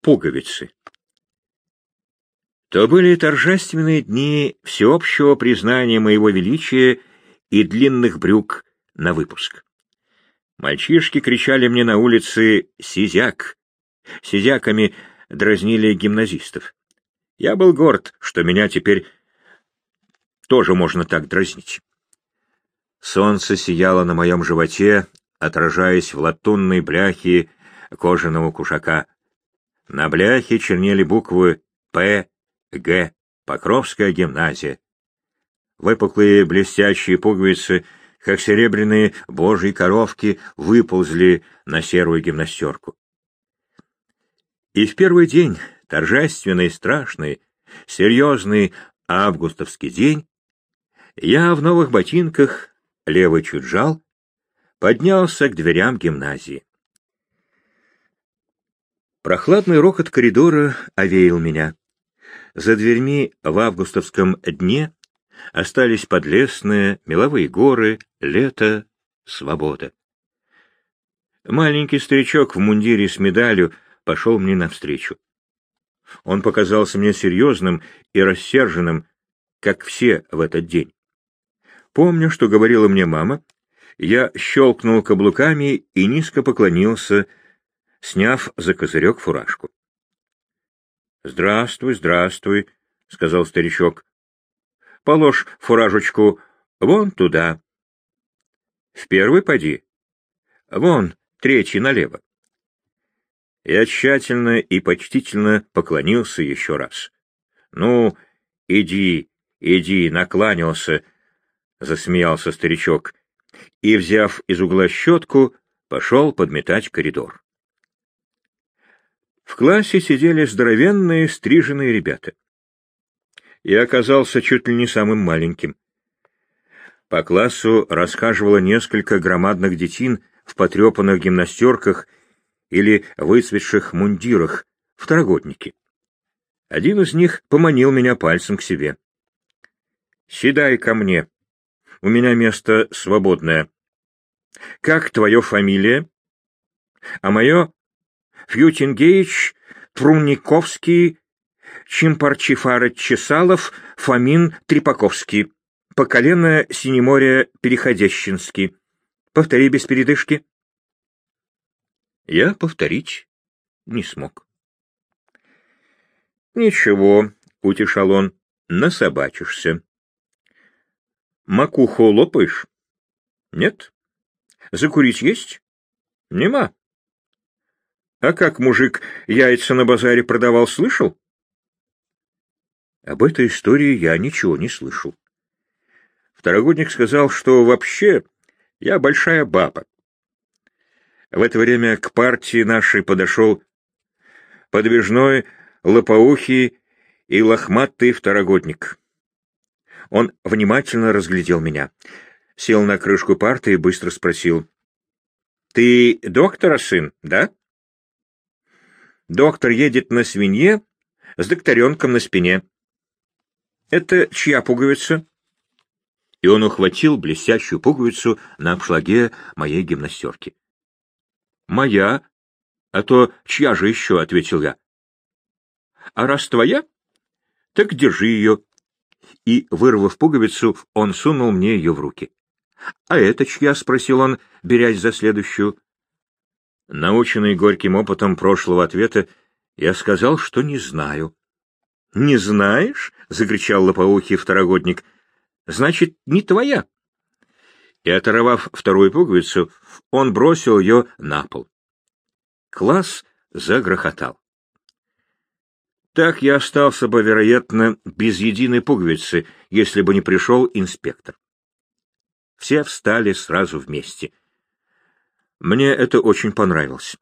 пуговицы. То были торжественные дни всеобщего признания моего величия и длинных брюк на выпуск. Мальчишки кричали мне на улице «Сизяк». Сизяками дразнили гимназистов. Я был горд, что меня теперь тоже можно так дразнить. Солнце сияло на моем животе, отражаясь в латунной бляхе кожаного кушака. На бляхе чернели буквы «П», «Г», «Покровская гимназия». Выпуклые блестящие пуговицы, как серебряные божьи коровки, выползли на серую гимнастерку. И в первый день, торжественный, страшный, серьезный августовский день, я в новых ботинках, левый чуть жал, поднялся к дверям гимназии. Прохладный рокот коридора овеял меня. За дверьми в августовском дне остались подлесные меловые горы, лето, свобода. Маленький старичок в мундире с медалью пошел мне навстречу. Он показался мне серьезным и рассерженным, как все в этот день. Помню, что говорила мне мама, я щелкнул каблуками и низко поклонился, сняв за козырек фуражку. — Здравствуй, здравствуй, — сказал старичок. — Положь фуражечку вон туда. — В первый поди. Вон, третий налево. Я тщательно и почтительно поклонился еще раз. — Ну, иди, иди, накланялся, — засмеялся старичок, и, взяв из угла щетку, пошел подметать коридор. В классе сидели здоровенные стриженные ребята. Я оказался чуть ли не самым маленьким. По классу расхаживало несколько громадных детин в потрепанных гимнастерках или выцветших мундирах, второгодники. Один из них поманил меня пальцем к себе. — Седай ко мне, у меня место свободное. Как твое фамилия? А мое Фьютингеич Трунниковский Чимпарчифара Чесалов Фомин Трипаковский. По колено Синеморя Переходящинский. Повтори без передышки. Я повторить не смог. Ничего, утешал он, насобачишься. Макуху лопаешь? Нет? Закурить есть? Нема. А как мужик яйца на базаре продавал, слышал? Об этой истории я ничего не слышал. Второгодник сказал, что вообще я большая баба. В это время к партии нашей подошел подвижной, лопоухий и лохматый второгодник. Он внимательно разглядел меня, сел на крышку парты и быстро спросил. — Ты доктора сын, да? Доктор едет на свинье с докторенком на спине. — Это чья пуговица? И он ухватил блестящую пуговицу на обшлаге моей гимнастерки. — Моя. А то чья же еще? — ответил я. — А раз твоя, так держи ее и, вырвав пуговицу, он сунул мне ее в руки. — А это чья? — спросил он, берясь за следующую. Наученный горьким опытом прошлого ответа, я сказал, что не знаю. — Не знаешь? — закричал лопоухий второгодник. — Значит, не твоя. И, оторвав вторую пуговицу, он бросил ее на пол. Класс загрохотал. Так я остался бы, вероятно, без единой пуговицы, если бы не пришел инспектор. Все встали сразу вместе. Мне это очень понравилось.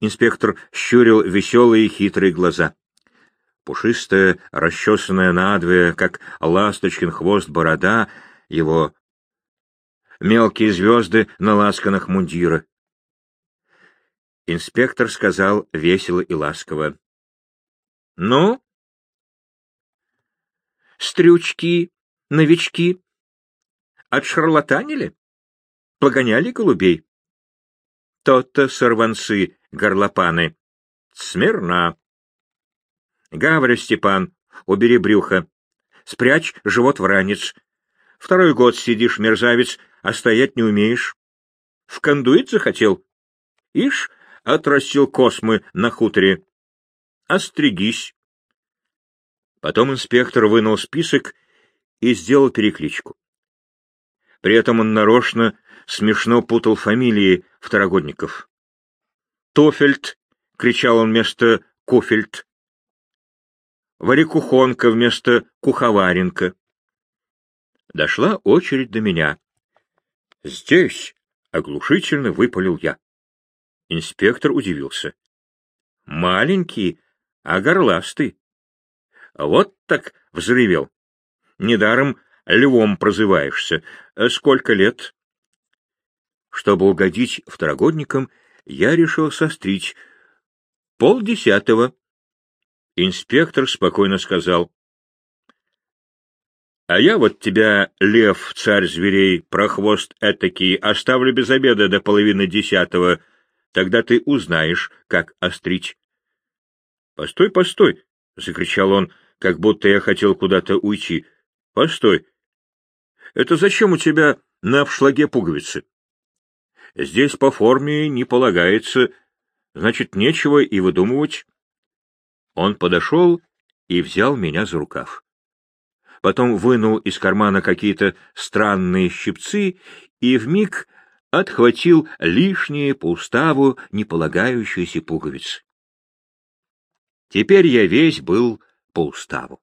Инспектор щурил веселые хитрые глаза. Пушистая, расчесанная надвое, как ласточкин хвост борода, его мелкие звезды на ласканах мундира. Инспектор сказал весело и ласково. Ну? Стрючки, новички. Отшарлатанили? Погоняли голубей? То-то сорванцы, горлопаны. Смирна. Гавря, Степан, убери брюхо. Спрячь живот в ранец. Второй год сидишь, мерзавец, а стоять не умеешь. В кондуит захотел? Ишь, отрастил космы на хуторе. Остригись. Потом инспектор вынул список и сделал перекличку. При этом он нарочно смешно путал фамилии второгодников. «Тофельд!» — кричал он вместо «Кофельд». «Варикухонка» вместо «Куховаренко». Дошла очередь до меня. «Здесь!» — оглушительно выпалил я. Инспектор удивился. «Маленький, а горластый». Вот так взрывел. Недаром львом прозываешься. Сколько лет? Чтобы угодить второгодникам, я решил состричь. Полдесятого. Инспектор спокойно сказал. — А я вот тебя, лев, царь зверей, прохвост этакий, оставлю без обеда до половины десятого. Тогда ты узнаешь, как остричь. — Постой, постой! — закричал он, как будто я хотел куда-то уйти. — Постой! Это зачем у тебя на обшлаге пуговицы? Здесь по форме не полагается, значит, нечего и выдумывать. Он подошел и взял меня за рукав. Потом вынул из кармана какие-то странные щипцы и вмиг отхватил лишние по уставу не полагающиеся пуговицы. Теперь я весь был по уставу.